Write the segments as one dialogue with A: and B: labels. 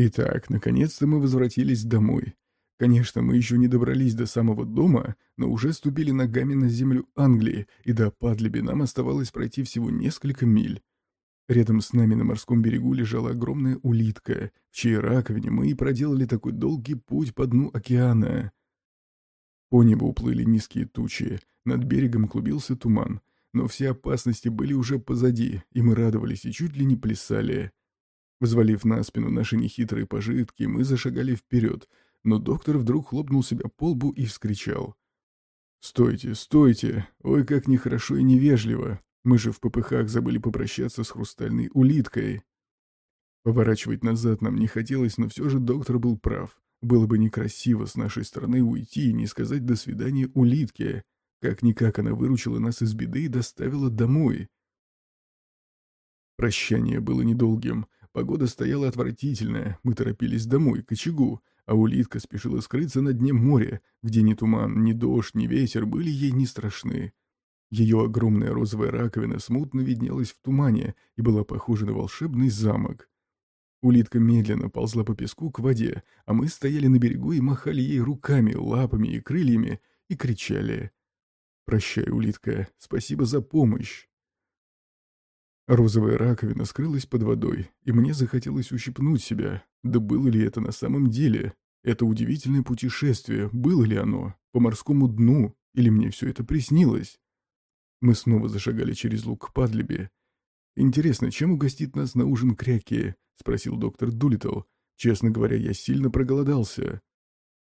A: Итак, наконец-то мы возвратились домой. Конечно, мы еще не добрались до самого дома, но уже ступили ногами на землю Англии, и до Падлиби нам оставалось пройти всего несколько миль. Рядом с нами на морском берегу лежала огромная улитка, в чьей раковине мы и проделали такой долгий путь по дну океана. По небу уплыли низкие тучи, над берегом клубился туман, но все опасности были уже позади, и мы радовались и чуть ли не плясали. Взвалив на спину наши нехитрые пожитки, мы зашагали вперед, но доктор вдруг хлопнул себя по лбу и вскричал. «Стойте, стойте! Ой, как нехорошо и невежливо! Мы же в попыхах забыли попрощаться с хрустальной улиткой!» Поворачивать назад нам не хотелось, но все же доктор был прав. Было бы некрасиво с нашей стороны уйти и не сказать «до свидания» улитке. Как-никак она выручила нас из беды и доставила домой. Прощание было недолгим. Погода стояла отвратительная, мы торопились домой, к очагу, а улитка спешила скрыться на дне моря, где ни туман, ни дождь, ни ветер были ей не страшны. Ее огромная розовая раковина смутно виднелась в тумане и была похожа на волшебный замок. Улитка медленно ползла по песку к воде, а мы стояли на берегу и махали ей руками, лапами и крыльями и кричали. «Прощай, улитка, спасибо за помощь!» Розовая раковина скрылась под водой, и мне захотелось ущипнуть себя. Да было ли это на самом деле? Это удивительное путешествие, было ли оно? По морскому дну? Или мне все это приснилось? Мы снова зашагали через луг к Падлибе. «Интересно, чем угостит нас на ужин Кряки?» — спросил доктор Дулитл. «Честно говоря, я сильно проголодался».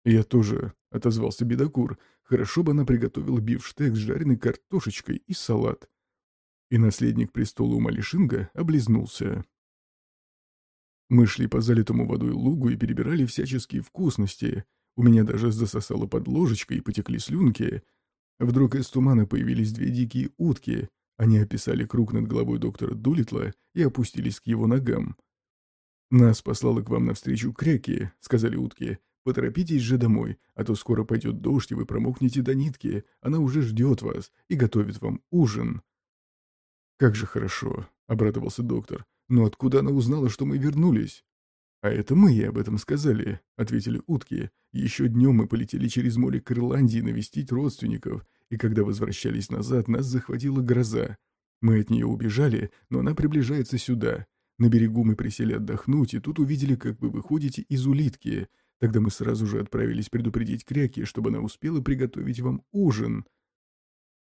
A: «Я тоже», — отозвался бедокур. «Хорошо бы она приготовила бифштег с жареной картошечкой и салат» и наследник престола Умалишинга облизнулся. Мы шли по залитому водой лугу и перебирали всяческие вкусности. У меня даже засосало под ложечкой и потекли слюнки. Вдруг из тумана появились две дикие утки. Они описали круг над головой доктора Дулитла и опустились к его ногам. «Нас послала к вам навстречу Кряки», — сказали утки. «Поторопитесь же домой, а то скоро пойдет дождь, и вы промокнете до нитки. Она уже ждет вас и готовит вам ужин». «Как же хорошо», — обрадовался доктор. «Но откуда она узнала, что мы вернулись?» «А это мы ей об этом сказали», — ответили утки. «Еще днем мы полетели через море к Ирландии навестить родственников, и когда возвращались назад, нас захватила гроза. Мы от нее убежали, но она приближается сюда. На берегу мы присели отдохнуть, и тут увидели, как вы выходите из улитки. Тогда мы сразу же отправились предупредить Кряки, чтобы она успела приготовить вам ужин».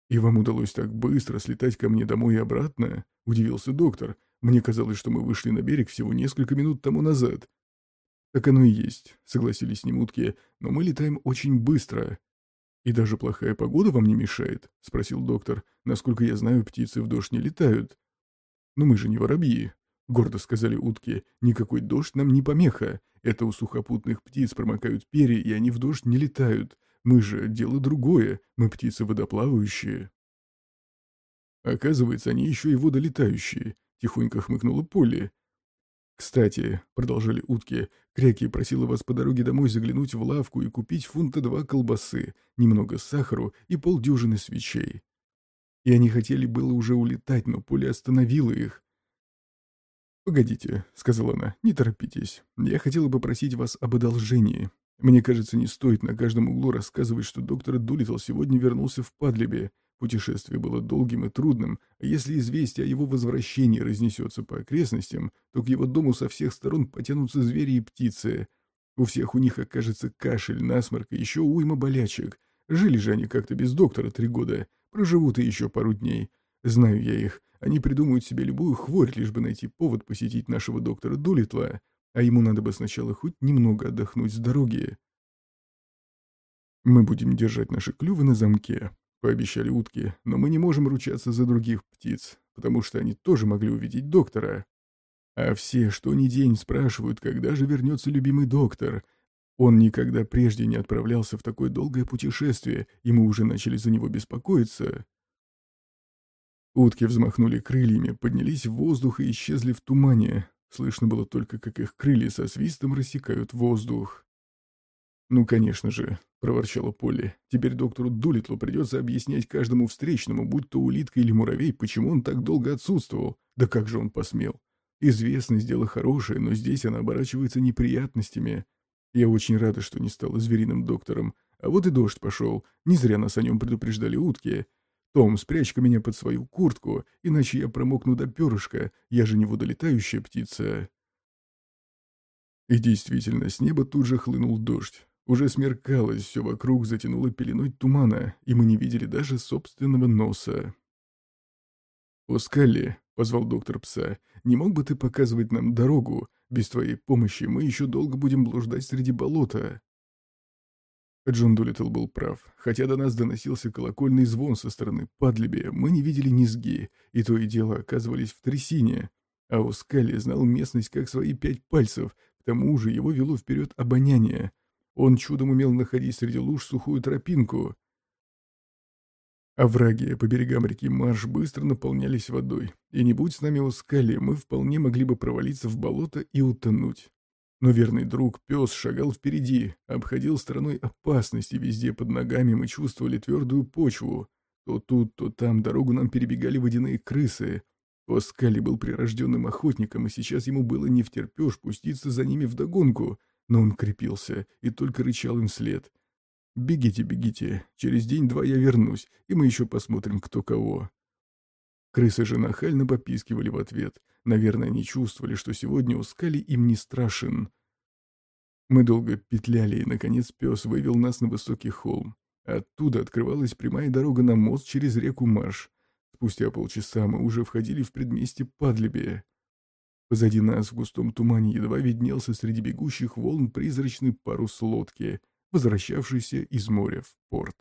A: «И вам удалось так быстро слетать ко мне домой и обратно?» — удивился доктор. «Мне казалось, что мы вышли на берег всего несколько минут тому назад». «Так оно и есть», — согласились с ним утки, «но мы летаем очень быстро». «И даже плохая погода вам не мешает?» — спросил доктор. «Насколько я знаю, птицы в дождь не летают». «Но мы же не воробьи», — гордо сказали утки. «Никакой дождь нам не помеха. Это у сухопутных птиц промокают перья, и они в дождь не летают. Мы же дело другое, мы птицы водоплавающие. Оказывается, они еще и водолетающие, тихонько хмыкнула Полли. «Кстати», — продолжали утки, — «Кряки просила вас по дороге домой заглянуть в лавку и купить фунта два колбасы, немного сахару и полдюжины свечей». И они хотели было уже улетать, но Поля остановила их. «Погодите», — сказала она, — «не торопитесь. Я хотела попросить вас об одолжении. Мне кажется, не стоит на каждом углу рассказывать, что доктор Дулитл сегодня вернулся в Падлибе. Путешествие было долгим и трудным, а если известие о его возвращении разнесется по окрестностям, то к его дому со всех сторон потянутся звери и птицы. У всех у них окажется кашель, насморк и еще уйма болячек. Жили же они как-то без доктора три года, проживут и еще пару дней. Знаю я их, они придумают себе любую хворь, лишь бы найти повод посетить нашего доктора Дулитла а ему надо бы сначала хоть немного отдохнуть с дороги. «Мы будем держать наши клювы на замке», — пообещали утки, «но мы не можем ручаться за других птиц, потому что они тоже могли увидеть доктора. А все, что ни день, спрашивают, когда же вернется любимый доктор. Он никогда прежде не отправлялся в такое долгое путешествие, и мы уже начали за него беспокоиться». Утки взмахнули крыльями, поднялись в воздух и исчезли в тумане, Слышно было только, как их крылья со свистом рассекают воздух. «Ну, конечно же», — проворчала Полли, — «теперь доктору Дулитлу придется объяснять каждому встречному, будь то улитка или муравей, почему он так долго отсутствовал. Да как же он посмел? Известность — дело хорошее, но здесь она оборачивается неприятностями. Я очень рада, что не стала звериным доктором. А вот и дождь пошел. Не зря нас о нем предупреждали утки. Том, спрячь-ка меня под свою куртку, иначе я промокну до перышка. Я же не водолетающая птица. И действительно, с неба тут же хлынул дождь. Уже смеркалось, все вокруг затянуло пеленой тумана, и мы не видели даже собственного носа. «Оскалли», — позвал доктор пса, — «не мог бы ты показывать нам дорогу? Без твоей помощи мы еще долго будем блуждать среди болота». Джон Дулиттл был прав. Хотя до нас доносился колокольный звон со стороны Падлиби, мы не видели низги, и то и дело оказывались в трясине. А Оскалли знал местность как свои пять пальцев, к тому же его вело вперед обоняние. Он чудом умел находить среди луж сухую тропинку. Овраги по берегам реки Марш быстро наполнялись водой, и не будь с нами Оскалли, мы вполне могли бы провалиться в болото и утонуть. Но верный друг, пес, шагал впереди, обходил стороной опасности, везде под ногами мы чувствовали твердую почву. То тут, то там дорогу нам перебегали водяные крысы. Оскали был прирожденным охотником, и сейчас ему было не втерпешь пуститься за ними вдогонку, но он крепился и только рычал им вслед. «Бегите, бегите, через день-два я вернусь, и мы еще посмотрим, кто кого». Крысы же нахально попискивали в ответ. Наверное, они чувствовали, что сегодня ускали им не страшен. Мы долго петляли, и, наконец, пес вывел нас на высокий холм. Оттуда открывалась прямая дорога на мост через реку Марш. Спустя полчаса мы уже входили в предместье Падлибия. Позади нас в густом тумане едва виднелся среди бегущих волн призрачный парус лодки, возвращавшийся из моря в порт.